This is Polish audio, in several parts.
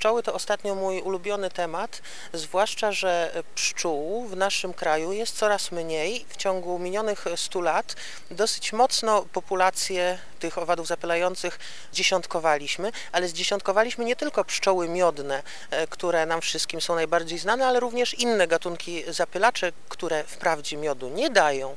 Pszczoły to ostatnio mój ulubiony temat, zwłaszcza, że pszczół w naszym kraju jest coraz mniej. W ciągu minionych 100 lat dosyć mocno populację tych owadów zapylających dziesiątkowaliśmy, ale zdziesiątkowaliśmy nie tylko pszczoły miodne, e, które nam wszystkim są najbardziej znane, ale również inne gatunki zapylaczy, które wprawdzie miodu nie dają,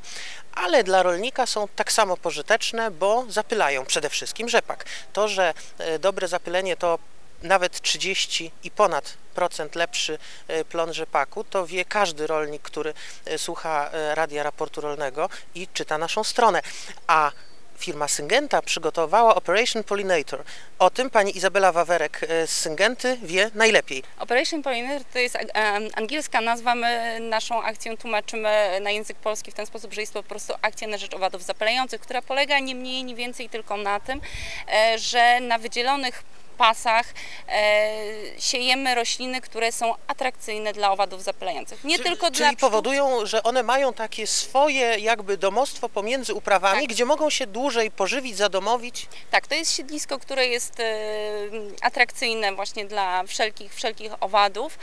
ale dla rolnika są tak samo pożyteczne, bo zapylają przede wszystkim rzepak. To, że e, dobre zapylenie to nawet 30 i ponad procent lepszy e, plon rzepaku, to wie każdy rolnik, który e, słucha e, radia raportu rolnego i czyta naszą stronę. A firma Syngenta przygotowała Operation Pollinator. O tym pani Izabela Wawerek z Syngenty wie najlepiej. Operation Pollinator to jest angielska nazwa. My naszą akcję tłumaczymy na język polski w ten sposób, że jest to po prostu akcja na rzecz owadów zapylających, która polega nie mniej, nie więcej tylko na tym, że na wydzielonych pasach e, siejemy rośliny, które są atrakcyjne dla owadów zapylających. Nie czyli, tylko czyli dla pszczół. powodują, że one mają takie swoje jakby domostwo pomiędzy uprawami, Tak. gdzie mogą się dłużej pożywić, zadomowić. Tak, to jest siedlisko, które jest e, atrakcyjne właśnie dla wszelkich, wszelkich owadów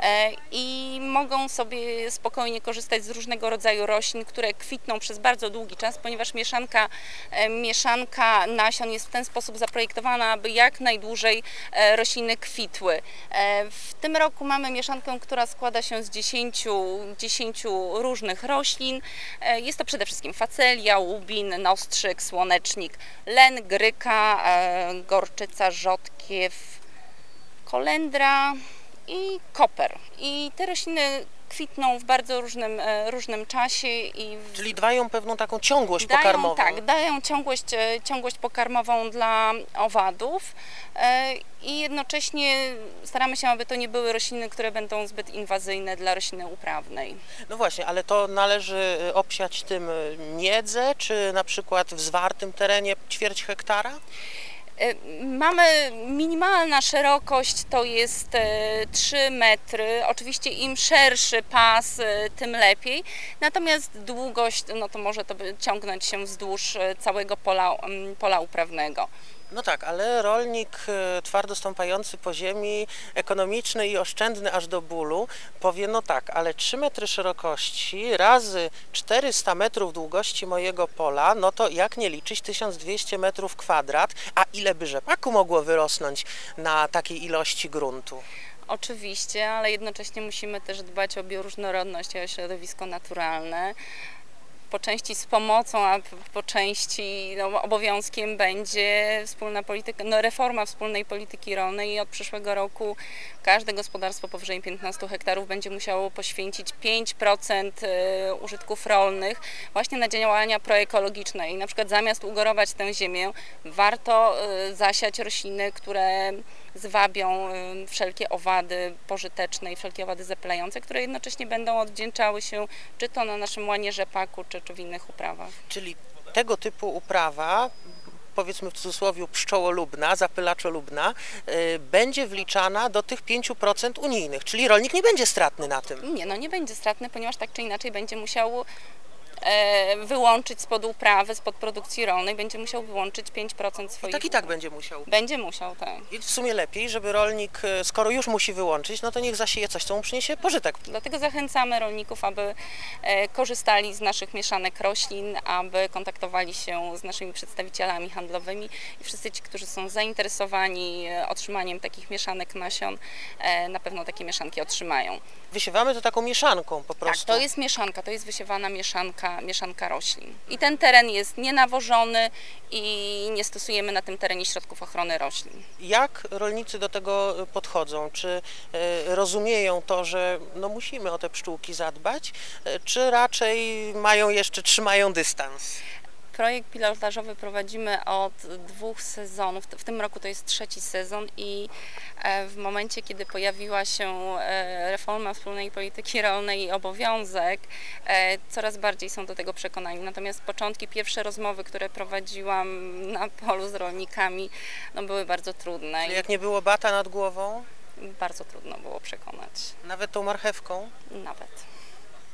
e, i mogą sobie spokojnie korzystać z różnego rodzaju roślin, które kwitną przez bardzo długi czas, ponieważ mieszanka, mieszanka nasion jest w ten sposób zaprojektowana, aby jak najdłużej e, rośliny kwitły. E, W tym roku mamy mieszankę, która składa się z 10, 10 różnych roślin. E, Jest to przede wszystkim facelia, łubin, nostrzyk, słonecznik, len, gryka, gorczyca, rzodkiew, kolendra i koper. I te rośliny kwitną w bardzo różnym, e, różnym czasie i w Czyli dają pewną taką ciągłość dają, pokarmową. tak, dają ciągłość, e, ciągłość pokarmową dla owadów e, i jednocześnie staramy się, aby to nie były rośliny, które będą zbyt inwazyjne dla rośliny uprawnej. No właśnie, ale to należy obsiać tym miedzę, czy na przykład w zwartym terenie ćwierć hektara? E, Mamy minimalna szerokość to jest e, 3 metry. Oczywiście im szerszy pas, e, tym lepiej. Natomiast długość, no to może to ciągnąć się wzdłuż e, całego pola, pola uprawnego. No tak, ale rolnik y, twardo stąpający po ziemi, ekonomiczny i oszczędny aż do bólu, powie no tak, ale 3 metry szerokości razy 400 metrów długości mojego pola, no to jak nie liczyć 1200 metrów kwadrat, a ile by rzepaku mogło wyrosnąć na takiej ilości gruntu? Oczywiście, ale jednocześnie musimy też dbać o bioróżnorodność i o środowisko naturalne. Po części z pomocą, a po części no, obowiązkiem będzie wspólna polityka, no, reforma wspólnej polityki rolnej i od przyszłego roku każde gospodarstwo powyżej 15 hektarów będzie musiało poświęcić 5% e, użytków rolnych właśnie na działania proekologiczne. I na przykład zamiast ugorować tę ziemię, warto e, zasiać rośliny, które zwabią y, wszelkie owady pożyteczne i wszelkie owady zapylające, które jednocześnie będą odwdzięczały się czy to na naszym łanie rzepaku, czy, czy w innych uprawach. Czyli tego typu uprawa, powiedzmy w cudzysłowie pszczołolubna, zapylaczolubna, y, będzie wliczana do tych 5% unijnych, czyli rolnik nie będzie stratny na tym. Nie, no nie będzie stratny, ponieważ tak czy inaczej będzie musiał wyłączyć spod uprawy, spod produkcji rolnej, będzie musiał wyłączyć 5% I swoich tak i tak będzie musiał. Będzie musiał, tak. I w sumie lepiej, żeby rolnik, y, skoro już musi wyłączyć, no to niech zasieje coś, co mu przyniesie pożytek. Dlatego zachęcamy rolników, aby e, korzystali z naszych mieszanek roślin, aby kontaktowali się z naszymi przedstawicielami handlowymi i wszyscy ci, którzy są zainteresowani e, otrzymaniem takich mieszanek nasion, e, na pewno takie mieszanki otrzymają. Wysiewamy to taką mieszanką po Tak, prostu. to jest mieszanka, to jest wysiewana mieszanka, mieszanka roślin. I ten teren jest nienawożony i nie stosujemy na tym terenie środków ochrony roślin. Jak rolnicy do tego podchodzą? Czy y, rozumieją to, że no musimy o te pszczółki zadbać, y, czy raczej mają jeszcze, trzymają dystans? Projekt pilotażowy prowadzimy od dwóch sezonów. W tym roku to jest trzeci sezon i e, w momencie, kiedy pojawiła się e, reforma wspólnej polityki rolnej i obowiązek, e, coraz bardziej są do tego przekonani. Natomiast początki, pierwsze rozmowy, które prowadziłam na polu z rolnikami, no, były bardzo trudne Czyli jak nie było bata nad głową, bardzo trudno było przekonać nawet tą marchewką, nawet.